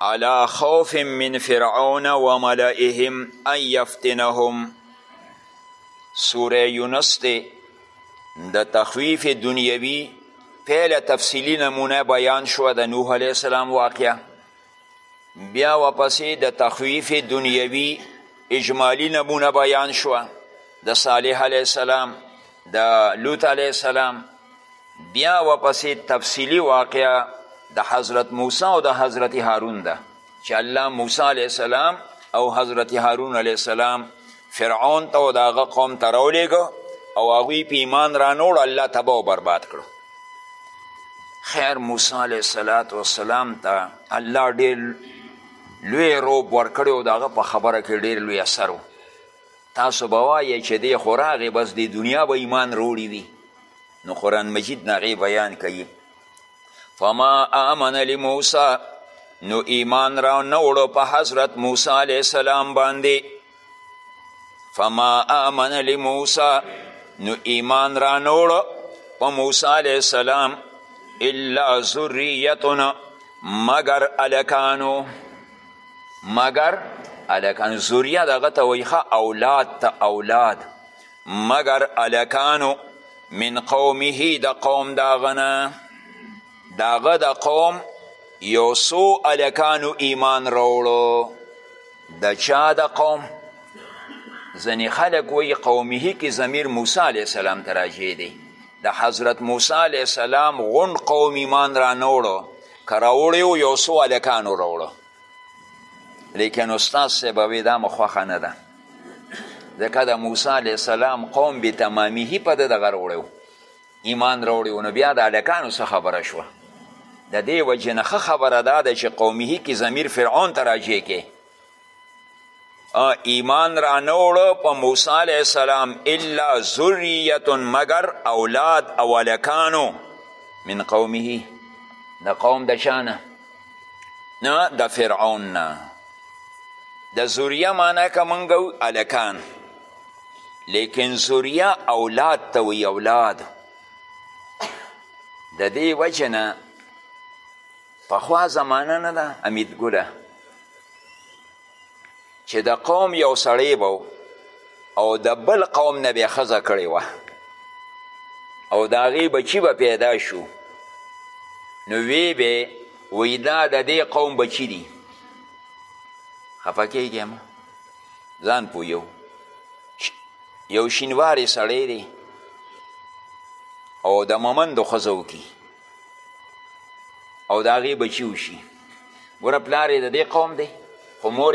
علی خوف من فرعون و ملئهم ان یفتنهم سوره یونس دی د تخویف دنیوی پیله تفصیلی نمونه بیان شو د نوح علیه السلام واقعه بیا وپسې د تخویف دنیوی اجمالی نمونه بیان شو د صالح علیه السلام د لوط علیه السلام بیا وپسې تفصیلی واقعه د حضرت موسی او د حضرت هارون ده چې الله موسی علیه السلام او حضرت هارون علیه السلام فرعون ته او د هغه قوم ته راولیږه او هغوی په ایمان رانوړ الله تباه او برباد کړو خیر موسی علیه السلام وسلام ته الله ډېر لوی روب ورکړی او د هغه په خبره کې ډېر لوی اثر و تاسو به وایئ چې دی خو راغی بس د دنیا به ایمان روړي وي نو قرآن مجید نه هغې بیان کوي فما آمن لموسی نو ایمان را نه وړو په حضرت موسی علیه السلام باندې فما آمن لموسی نو ایمان را نه وړو په موسی علیه السلام الا ذریتنا مگر الکانو مګر الکان ذریه دغه ته وایي اولاد ته اولاد مګر الکانو من قومه د قوم د هغه نه د هغه د قوم یو څو الکانو ایمان راوړو د چا د قوم ځینې خلک وایي قومه کې ضمیر موسی علیه السلام ته راجع دی د حضرت موسی علیه السلام غون قوم ایمان رانوړو که راوړی و یو څو هلکانو راوړو لیکن استاد صاحب وی دا مو خوښه نه ده ځکه د موسی علیه السلام قوم بې تمامیهي په ده دغه راوړی و ایمان راوړی و نو بیا د هلکانو څه خبره شوه د دې وجې نه ښه خبره دا ده چې قومیهي کې ضمیر فرعون ته راجع کې ایمان را نه وړه په موسی علیه السلام الا ذریت مګر اولاد او هلکانو من قومه د قوم د چا نه نه د فرعون نه د ذریه معنی که موږ هلکان لیکن ذریه اولاد ته وی اولاد د دې وجه نه پخوا زمانه نه ده امیدګله چې د قوم یو سړی به او د بل قوم نه به ښځه کړې وه او د هغې بچي به پیدا شو نو وی به وی دا د دې قوم بچي دي خفه کېږي هم ځان پو یو یو شینواری سړی دی او د ممندو ښځه وکړي او د هغې بچي وشي ګوره پلار یې د دې قوم دی خو مور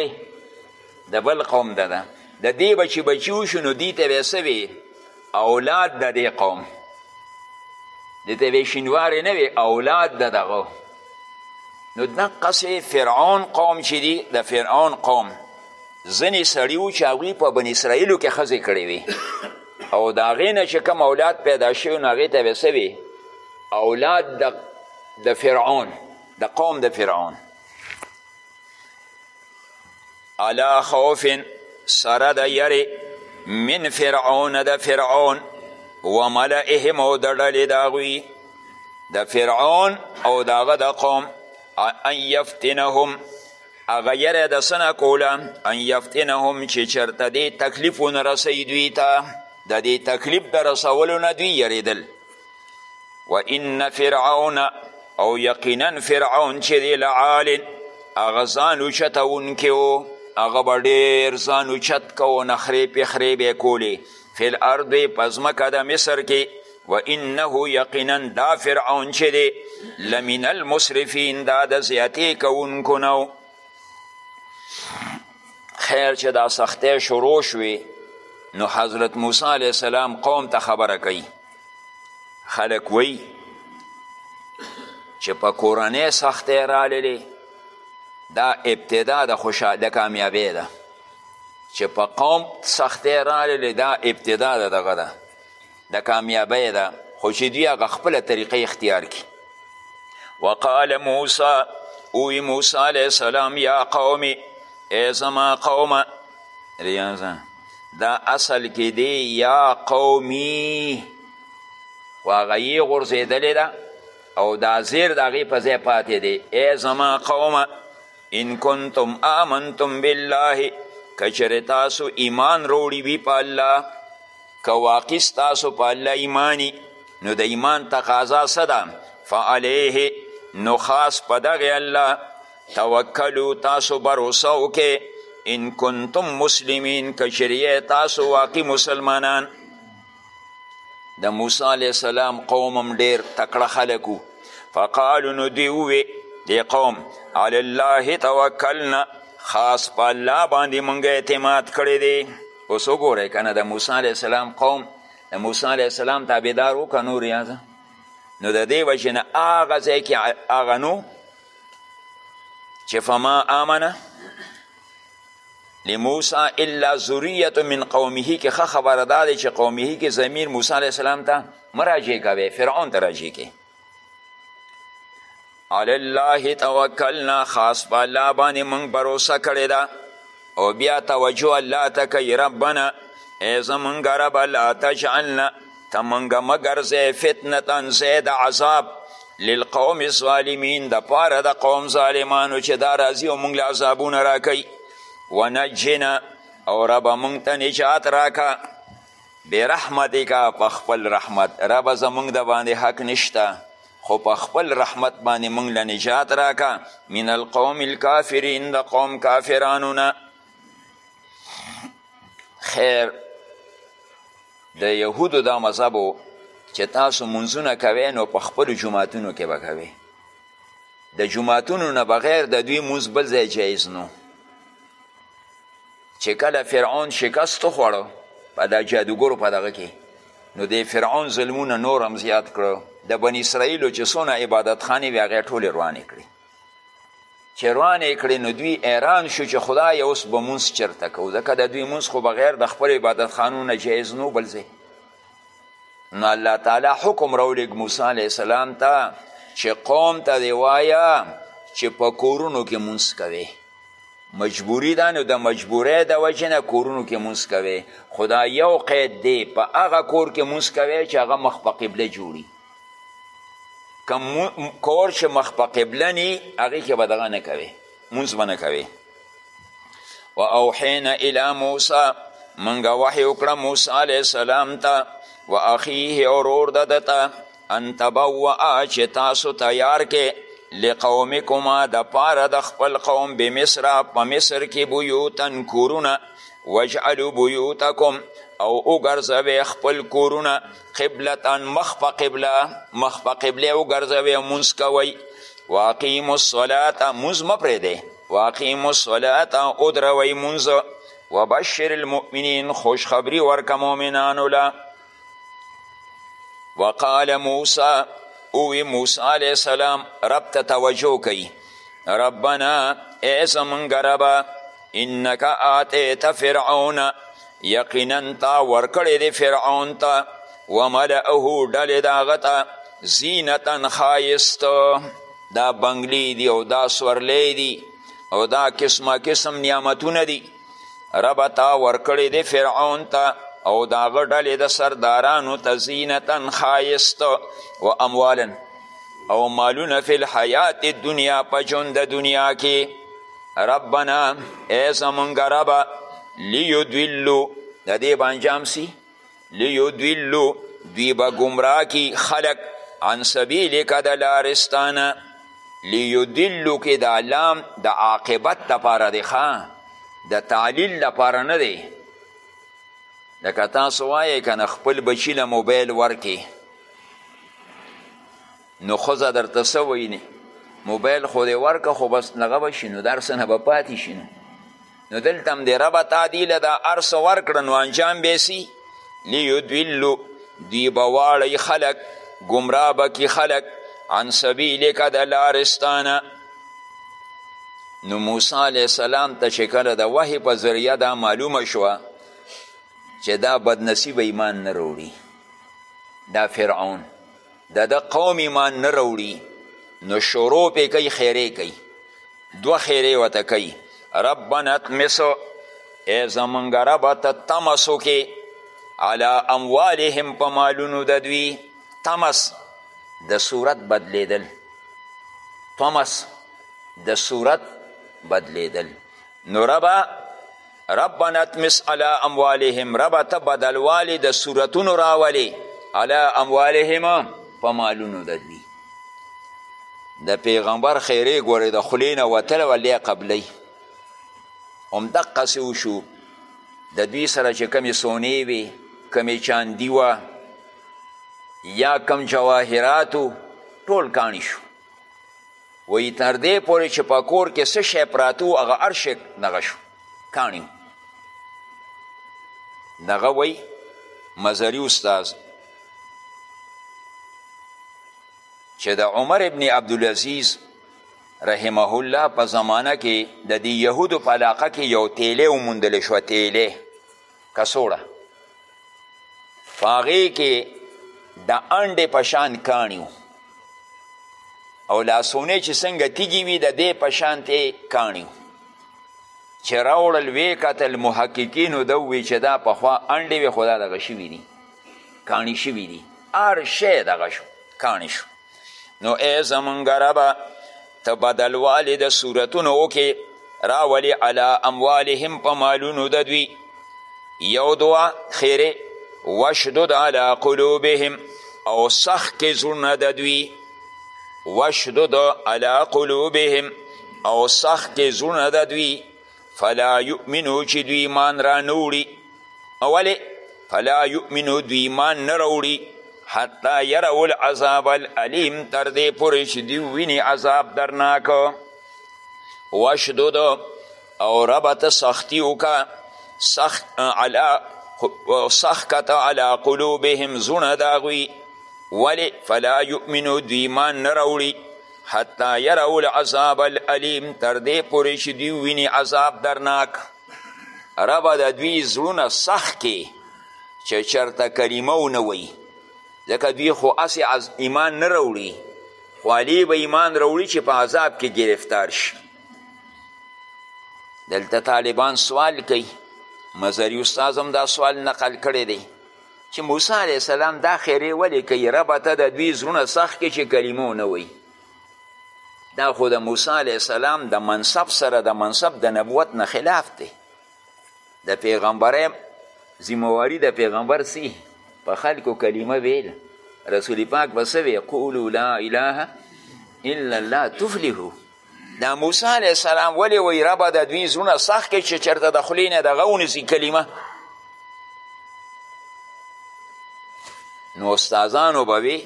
د بل قوم ده ده د دې به چې بچي وشو نو دې ته به څه وي اولاد د دې قوم دې ته به شینوارې نه وي اولاد د دغه نو دقسې فرعون قوم چې دي د فرعون قوم ځینې سړي وو چې هغوی په بن اسرائیلو کې ښځې کړې وې او د هغې نه چې کوم اولاد پیدا شوی نو هغې ته به څه اولاد د د فرعون د قوم د فرعون علا خوف سره د یری من فرعون د فرعون و ملئهم او د ډلې د هغوی د فرعون او د هغه د قوم ان یفتنهم هغه یره د څه نه کوله ان یفتنهم چې چېرته دې تکلیف ونه رسوي دوی ته د دې تکلیف د رسولو نه دوی یریدل و ان فرعون او یقینا فرعون چې دی لعال هغه ځان اوچتوونکی و هغه به ډېر ځان اوچت کو نخرې پخرې به یې کولې فی الارض په ځمکه د مصر کې و انه یقینا دا فرعون چې دی لمن المسرفین دا د زیاتې کوونکو نه خیر چې دا سختۍ شروع شوې نو حضرت موسی علیه السلام قوم ته خبره کوي خلک وی چې په کورنۍ سختۍ راللې دا ابتدا د خوشا د کامیابی ده چې په قوم سختۍ راللې دا ابتدا د دغه ده د کامیابۍ ده خو چې دوی هغه خپله طریقه اختیار کړي وقال موسی اوی موسی علیه السلام یا قومي ای زما قومه ریاضه دا اصل کې دی یا قومي خو هغه یې غورځېدلې ده او دا زیر د هغې په ځای پاتې دی ای زما قومه ان کنتم آمنتم بالله که چېرې تاسو ایمان روړي وي په الله که واقعي ستاسو په الله ایماني نو د ایمان تقاضا څه ده فعلیه نو خاص په دغې الله توکلو تاسو بروسه وکې ان کنتم مسلمین که چیرې تاسو واقعي مسلمانان د موسی علیه السلام قوم هم ډېر تکړه خلک وو فقالو نو دوی ووې دې قوم علی الله توکلنا خاص په الله باندې مونږ اعتماد کړی دی اوس وګورئ کنه د موسی علیه السلام قوم د موسی علیه السلام تابعدار و که نور یازه نو د دې وجې نه هغه ځای کې هغه نو چې فما آمنه لموسی الا ذریه من قومه کې ښه خبره دا دی چې قومه کې ضمیر موسی علیه السلام ته مه راجع کوئ فرعون ته راجع کوئ علی الله توکلنا خاص په الله باندې موږ بروسه کړې ده او بیا توجه الله ته کوي ربنا ای زمونږ ربه لا تجعلنا ته موږ مه ګرځې فتنتا ځای د عذاب للقوم الظالمین د پاره د قوم ظالمانو چې دا راځي او موږ له عذابونه راکوي ونجنا او ربه موږ ته نجات راکه برحمتک په خپل رحمت ربه زمونږ د باندې حق نشته خو په خپل رحمت باندې مونږ له نجات راکه من القوم الکافرین د قوم کافرانو نه خیر د یهودو دا مذهب و چې تاسو منځونه کوئ نو په خپلو جوماتونو کې به کوئ د جوماتونو نه بغیر د دوی مونځ بل ځای جایز نو چې کله فرعون شکست وخوړ په دا جادوګرو په دغه کې نو د فرعون ظلمونه نور هم زیات کړو د بنی اسرائیلو چې څونه عبادتخانې وې هغې ټولې روانې کړې چې روانې کړې نو دوی ایران شو چې خدای اوس به مونځ چېرته کوو ځکه د دوی مونځ خو بغیر د خپل عبادتخانو نه جایز نو بل ځای نو الله تعالی حکم راولېږ موسی علیه السلام ته چې قوم ته دې وایه چې په کورونو کې مونځ کوي مجبوری ده نو د مجبورۍ د وجې نه کورونو کې مونځ کوي خو دا یو قید دی په هغه کور کې مونځ کوي چې هغه مخ په قبله جوړي کم کور چې مخ په قبله نی هغې کې به دغه نه کوي مونځ به نه کوي و اوحینا الی موسی منګه وحی وکړه موسی علیه السلام ته و اخیه ورور د ده ته ان تبوعا چې تاسو تیار کې لقومکما د پاره د خپل قوم به مصر په مصر کې بیوتن کورونه وجعلو بیوتکم او وګرځوي خپل کورونه قبلتا مخ په قبله مخ په قبله وګرځوئ مونځ کوئ واقیم الصلاة مونځ مه پرېږدئ واقیم الصلاة ودروئ مونځ وبشر المؤمنین خوشخبری ورکه مؤمنانو له وقال موسی اوی موسی علیه السلام رب ته توجه کوي ربنا ای زمونږ ربه انک آتیت فرعون یقینا تا ورکړی دی فرعون ته وملئه ډلې د هغه ته زینتا ښایست دا بنګلې دي او دا سورلی دي او دا قسمه قسم نعمتونه دي ربه تا ورکړی دی فرعون ته او د هغه ډلې د سردارانو ته زینتا ښایست و اموالا او مالونه فی الحیات دنیا په ژوند د دنیا کې ربنا ای زمونږ ربه لیدلو د دې به انجام سي لیدلو دوی به ګمراه کی خلق عن سبیلک د لارستانه لیدلو کې دا لام د عاقبت لپاره دی ښه د تعلیل لپاره نه دی لکه تاسو وایې که نه خپل بچي له موبایل ورکې نو ښځه درته څه ویني موبایل خو دې ورکه خو بس دغه به شي نو د هر څه نه به پاتې شي نو نو دلته هم دې ربه تا دې له دا هر څه ورکړه نو انجام به سي لیدلو دوی به واړی خلک ګمراه به کي خلک عن سبیلک د لارستانه نو موسی علیه السلام ته چې کله د وحې په ذریعه دا معلومه شوه چې دا بدنصیب ایمان نه روړي دا فرعون د ده قوم ایمان نه راوړي نو شروع پې کوي خیرې کوي دوه خیرې ورته کوي ربنا اطمس ای زمونږ ربه ته تمس وکې علی اموالهم په مالونو د دوی تمس د صورت بدلیدل تمس د صورت بدلیدل نو ربه ربنا تمس علی اموالهم ربا ته بدلوالی د صورتونو راولی علی اموالهم په مالونو د دوی د پیغمبر خیرې ګورې د خولې نه وتلی وه لیا قبلی همدقسې وشو د دوی سره چې کمې سونې وې کمې چاندي وه یا کم جواهراتو ټول کاڼي شو وایي تر دې پورې چې په کور کې څه شی پراته و هغه هر شی دغه شو کاڼي دغه وایي مزري استاذ چې د عمر ابن عبدالعزیز رحمه الله په زمانه کې د دې یهودو په علاقه کې یو تیلی وموندل شوه تیلی کڅوړه په هغې کې د انډې په شان کاڼي او لاسونه چې څنګه تیږي وي د دې په شان ته کاڼي چې راوړل وې کتل محققینو ده ووی چې دا پخوا انډې وې خو دا دغه شوي دي کاڼي شوي دي هر شی دغه شو کاڼي شو نو ای زمونږ ربه ته بدلوالی د صورتونو وکې راولی علی اموالهم په مالونو د دوی یو دوا خیره وشدد علی قلوبهم او سخت کې زړونه د دوی وشدد علی قلوبهم او سخت کې زړونه د دوی فلا یؤمنو چې دوی ایمان را نه وړي ولې فلا یؤمنو دوی ایمان نه راوړي حتی یرو العذاب العلیم تر دې پورې چې دوی ویني عذاب درناک واشدد او ربه ته سختي وکړه سخت علا سخت کته علا قلوبهم زړونه د هغوی ولې فلا یؤمنو دوی ایمان نه راوړي حتی یرو العذاب العلیم تر دې پورې چې دوی ویني عذاب درناک ربه د دوی زړونه سخت کې چې چرته کلمه ونه وایي ځکه دوی خو هسې ایمان نه راوړي خو علي به ایمان راوړي چې په عذاب کې گرفتار شي دلته طالبان سوال کوي مزري استاذ هم دا سوال نقل کړی دی چې موسی علیه السلام دا خیرې ولې کوي ربه ته د دوی زړونه سخت کې چې کلمه ونه وایي دا خو د موسی علیه السلام د منصب سره د منصب د نبوت نه خلاف دی د پیغمبرۍ ذمواري د پیغمبر سی په خلکو کلمه ویل رسول پاک به څه وی قولو لا اله الا الله تفلحو دا موسی علیه السلام ولې وایي ربه د دوی زړونه سخت کړي چې چېرته د خولې نه دغه ونیسي کلمه نو استادانو به وي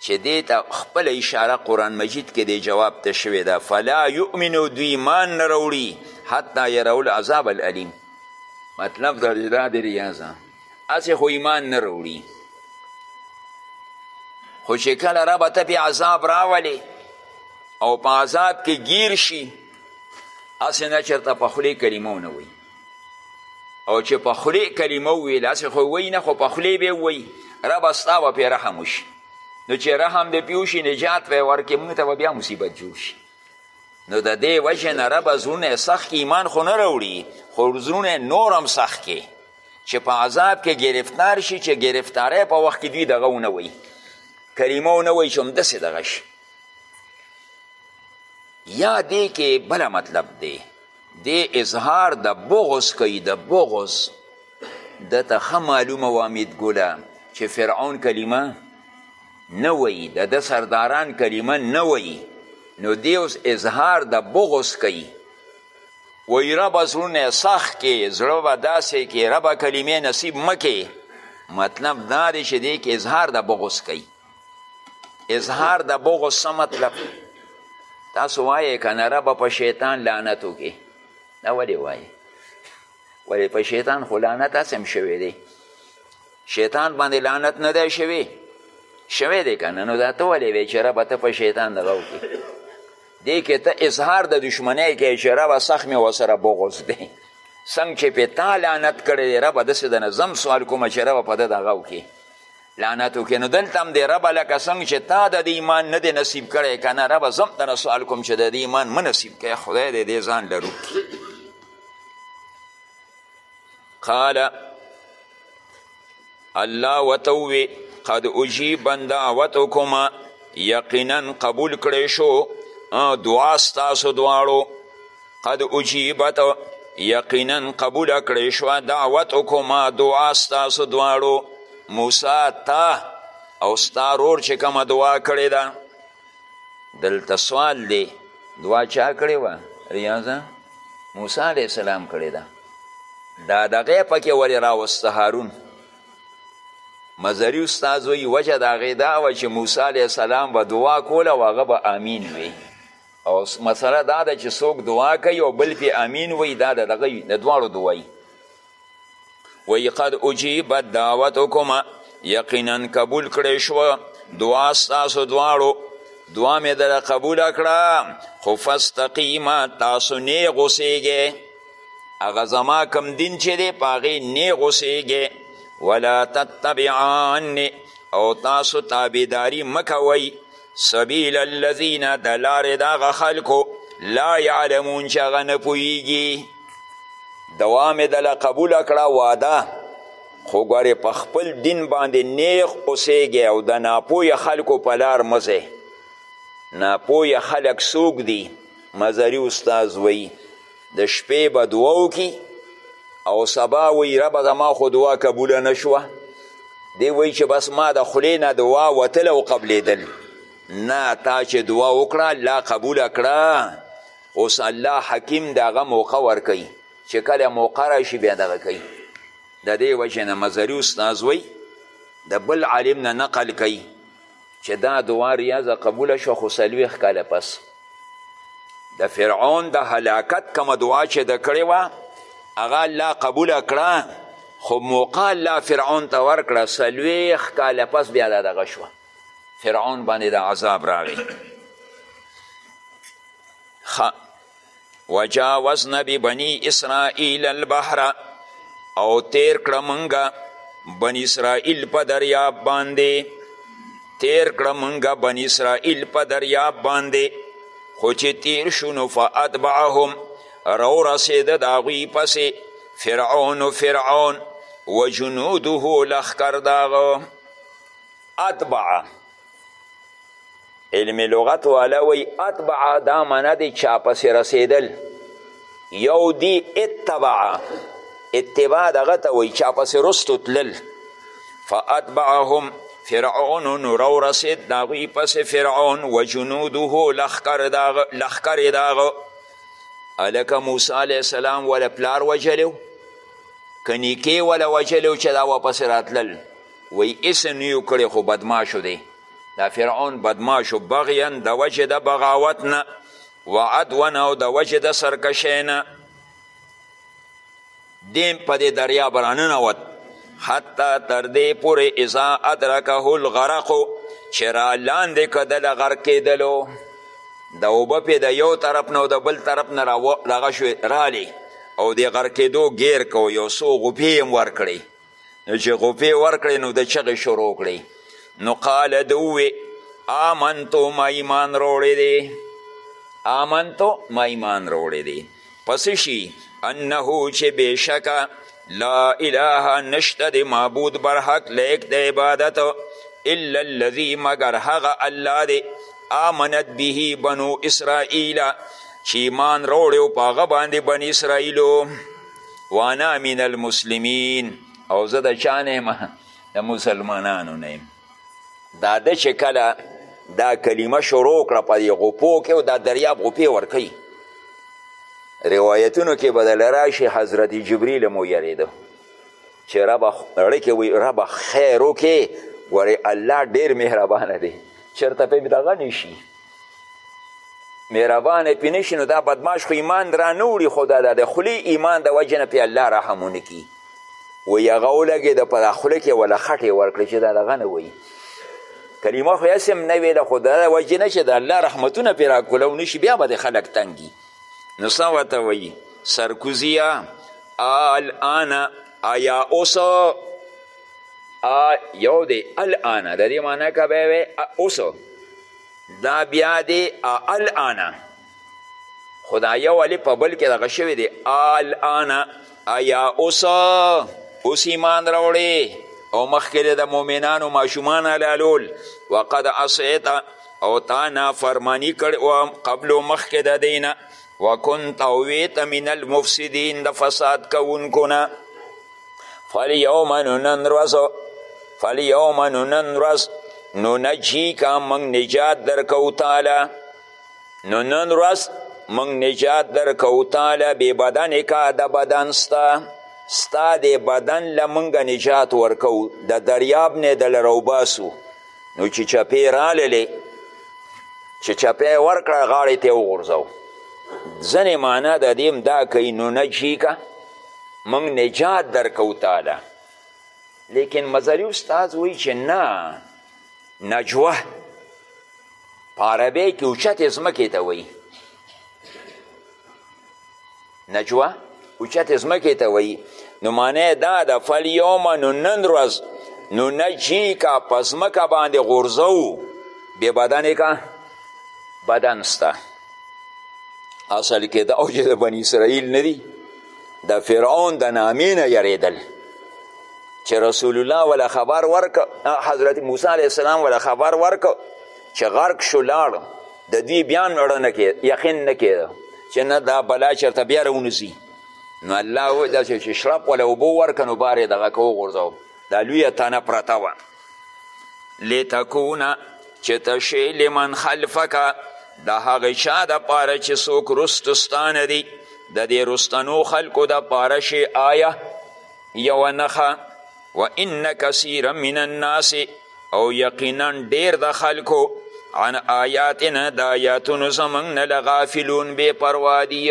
چې دې ته خپله اشاره قرآن مجید کې دې جواب ته شوې ده فلا یؤمنو دوی ایمان نه راوړي حتی یرول عذاب العلیم مطلب د دا د ریاضه هسې خو ایمان نه راوړي خو چې کله ربه ته پې عذاب راولې او په عذاب کې ګیر شي هسې نه چېرته په خولې کلمه ونه وایي او چې په خولې کلمه وویل هسې خو وایي نه خو په خولې به وایي ربه ستا به پې رحم وشي نو چې رحم دې پې وشي نجات به یې ورکړي موږ ته به بیا مصیبت جوړ شي نو د دې وجه نه ربه زړونه سخت ایمان خو نه راوړي خو زړونه نور هم سخت کې چې په عذاب کې گرفتار شي چې گرفتارۍ په وخت کې دوی دغه ونه وایي کلمه ونه وایي چې همداسې دغه شي یا دې کې بله مطلب دی دې اظهار د بغض کوي د بغض ده ته ښه معلومه وه امیدګله چې فرعون کلمه نه وایي د ده سرداران کلمه نه وایي نو دی اوس اظهار د بغض کوي وی ربه زړونه یې سخت کې زړه به داسې کې ربه کلمې نصیب مه کې مطلب دا دی چې دې کې اظهار د بغض کوي اظهار د بغض څه مطلب تاسو وایې که نه ربه په شیطان لعنت وکړي دا ولې وایې ولې په شیطان خو لعنت هسې هم شوی دی شیطان باندې لعنت نه دی شوی شوی دی که نه نو دا ته ولې وایې چې ربه ته په شیطان دغه وکړي دې کې ته اظهار د دشمنۍ کوې چې ربه سخت مې ورسره بغض دی څنګه چې پې تا لعنت کړی دی ربه داسې د نظم سوال کومه چې ربه په ده دغه وکړي لعنت وکړي نو دلته هم دی ربه لکه څنګه چې تا د دې ایمان نه دی نصیب کړی که نه ربه زه هم درنه سوال کوم چې د دې ایمان مه نصیب کړی خدای دی دې ځان لرو قال الله وته ووی قد اجیب دعوتکما یقینا قبول کړی شو دعا ستاسو دواړو قد اجیبت یقینا قبول کړی شو دعوتکما دعا ستاسو دواړو موسی تا او ستا رور چې کومه دعا کړې ده دلته سوال دی دعا چا کړې وه ریاضه موسی علیه السلام کړې ده دا دغه پکې ولې راوسته هارون مزری استاد وی وجه د هغې دا وه چې موسی علیه السلام به دعا کوله او هغه به امین وي او مسله دا ده چې څوک دعا کوي او بل پې امین وي دا د دغه د دواړو دعایي وی قد اجیبت دعوتکما یقینا قبول کړی شوه دعا ستاسو دواړو دعا مې دله قبوله کړه خو فاستقیمه تاسو نیغ اوسیږئ هغه زما کم دین چې دی په هغې نیغ اوسیږئ ولا تتبعانې او تاسو تابعداري مه کوئ سبیل الذین د لارې د هغه خلکو لا یعلمون چې هغه نه پوهیږي دوام یې دله قبوله کړه واده خو ګورې په خپل دین باندې نیغ اوسېږي او د ناپوهه خلکو په لار مه ځئ ناپوهه خلک څوک دي مزري استاذ وایي د شپې به دعا وکړي او سبا وی ربه زما خو دعا قبوله نه شوه دی وی چې بس ما د خولې نه دعا وتله او قبلېدل نه تا چې دعا وکړه الله قبوله کړه اوس الله حکیم د هغه موقع ورکوي چې کله موقع راشي بیا دغه کوي د دې وجې نه مزري استاذ وی د بل عالم نه نقل کوي چې دا دعا ریاضه قبوله شوه خو څلوېښت کاله پس د فرعون د هلاکت کومه دعا چې د کړې وه هغه الله قبوله کړه خو موقع الله فرعون ته ورکړه څلوېښت کاله پس بیا دا دغه شوه فرعون باندې د عذاب راغی وجاوزنا ببنی اسرائیل البحر او تیر کړه مونږه بن اسرائیل په دریاب باندې تیر کړه مونږه بن اسرائیل په دریاب باندې خو چې تیر شو نو فاتبعهم رو رسېده د هغوی پسې فرعون فرعون و جنوده لښکر د هغه اتبع علم لغت والا وی اتبع دا منه دی چا پسې رسېدل یو دی اتبع اتباع دغه ته وی چا پسې رستو تلل فاتبعهم فرعون نو رو رسید داغوی پس فرعون و جنوده لخکر داغ لخکر داغ الکه موسی علیه السلام ولا پلار وجلو کنیکی ولا وجلو چې دا واپس راتلل وی اس نیو کړی خو بدماشو دی دا فرعون بدماشو بغیا د وجه د بغاوت نه و عدون او د وجه د سرکشی نه دیم په دې دریا برانه نوت حتی تر دې پورې اذا ادرکه الغرق چې را لاندې که دله غرق کېدلو د اوبه پې د یو طرف نه او د بل طرف نه دغه شوې رالی او د غرق کېدو ګیر کو یو څو غوپې یې هم ورکړئ نو چې غوپې ورکړې نو د چغې شروع کړې نو قال د ووې آمنتو ما ایمان روړې دی آمنتو ما ایمان روړې دی پس شي انه چې بېشکه لا اله نشته د معبود برحق لیک د عبادت الا الذي مگر هغه الله دی آمنت به بنو اسرائیل چې ایمان روړې او په هغه باندې بني اسرائیلو وانا من المسلمین او زه د چا نه یم د مسلمانانو نه یم دا ده چې کله دا کلمه شروع کړه په دې غوپو کې او دا دریاب غوپې ورکوي روایتونو کې به دله راشي حضرت جبریل هم ویرېده چې ربه زړه کې وایي ربه خیر وکړې ګورې الله ډېر مهربانه دی چېرته پې دغه نه شي مهربانه پې نه شي نو دا بدماش خو ایمان را نه وړي خو دا د خولې ایمان د وجې نه پې الله رحم ونه کړي وایي هغه ولګېده په دا خوله کې وله خټې ورکړې چې دا دغه نه وایي کلمه خو هسې هم نه ویله خو د وجې نه چې د الله رحمتونه پې راکولو نه شي بیا به د خلک تنګي نو څه ورته وایي سرکوزیه الان آیا اوس یو دی الان د دې معنی که به وی اوس دا بیا دی الان خو دا یو الف په بل کې دغه شوی دی الان ایا اوس اوس ایمان راوړې او مخکې د مؤمنانو ماشومان حلالول وقد عصیت او تا نافرمانی کړې وه قبلو مخکې د دی نه وکنت او ویت من المفسدین د فساد کوونکو نه فلیوم نو نن ورځ فلیوم نو نن ورځ نو نجی کا موږ نجات درکو تعالی نو نن ورځ موږ نجات درکو تعالی بې بدن کا د بدن ستا ستا د بدن له موږ نجات ورکو د دریاب نه د لره وباسو نو چې چپې راللې چې چپې ورکړه غاړې ته یې وغورځو ځنې معنا د دې هم دا کوي نو نجی کا موږ نجات درکو تاله لیکن مزری استاد وایي چې نه نجوه په عربی کې اوچتې ځمکې ته وایي نجوه اوچتې ځمکې ته وایي نو معنی دا ده فلیوم نو نن ورځ نو نجی کا په ځمکه باندې غورځو بې بدنې کا بدن سته اصل کې دا او چې د بني اسرائیل نه دي د فرعون د نامې نه یریدل چې رسول الله ولا خبر ورک حضرت موسی علیه السلام ولا خبر ورک چې غرق شو لاړ د دې بیا نړه نه کې یقین نه کېده چې نه دا بلا چېرته بیا راونځي نو الله وایي داسې چې شرپ ولا اوبه ورکړه نو بار یې دغه که وغورځوه دا لویه تنه پرته وه لتکونه چې ته شې لمن خلفک د هغه چا دپاره چې څوک رستو ستانه دي د دې رستنو خلکو دپاره شې آیه یوه نښه و ان کثیرا من الناس او یقینا ډیر د خلکو عن آیاتنا د آیاتونو زمونږ نه لغافلون بې پروا دي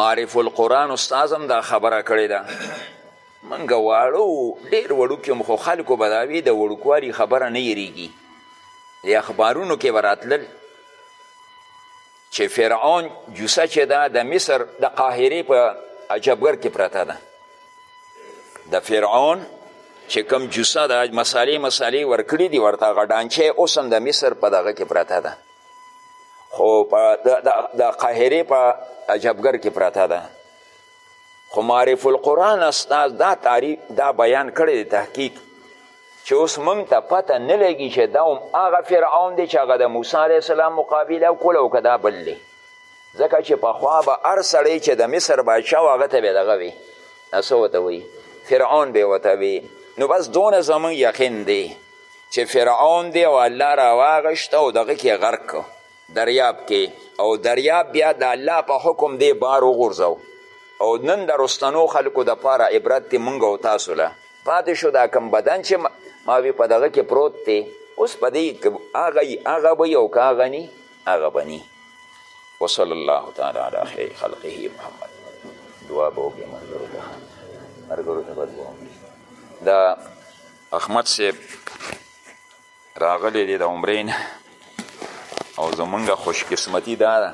معرف القرآن استاذ هم دا خبره کړې ده منګه واړو ډیر وړوکیو مخو خلکو به داوی د وړوکوالي خبره نه یریږي د اخبارونو کې به راتلل چې فرعون جوسه چې ده د مصر د قاهرې په عجبګر کې پرته ده د فرعون چې کم جوسه ده مسالې مسالې ورکړي دي ورته هغه ډانچه اوس هم د مصر په دغه کې پرته ده خو په د قاهرې په عجبګر کې پرته ده خو معرف القرآن استاذ دا تعریف دا بیان کړی دی تحقیق چې اوس موږ ته پته نه لګي چې دا هم هغه فرعون دی چې هغه د موسی علیه السلام مقابله وکړه او که دا بل دی ځکه چې پخوا به هر سړی چې د مصر بادشاه و هغه ته به دغه وي څه ورته وایي فرعون به ورته وي نو بس دونه زموږ یقین دی چې فرعون دی او الله راواغشت او دغه کې غرق کړو دریاب کې او دریاب بیا د الله په حکم دی بار وغورځو او نن د رستنو خلکو د پاره عبرت دی مونږ او تاسو له پاتې شو دا کم بدن چې ماوی په دغه کې پروت دی اوس په دې هغه یي هغه به او که هغه ني هغه به ني وصلی الله تعالی علی خیر خلقه محمد دعا به وکړي ملګرو ته ملګرو ته به دعا دا احمد صاحب راغلی دی د عمرې نه او زمونږ خوشقسمتي دا ده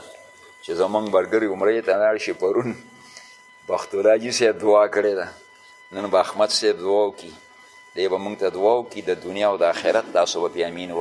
چې زمونږ برګري عمرې ته لاړ شي پرون بختالله جي صاحب دعا کړې ده نن به احمد صاحب دعا وکړي دی به مونږ ته دعا وکړي د دنیا او د آخرت تاسو به پې امین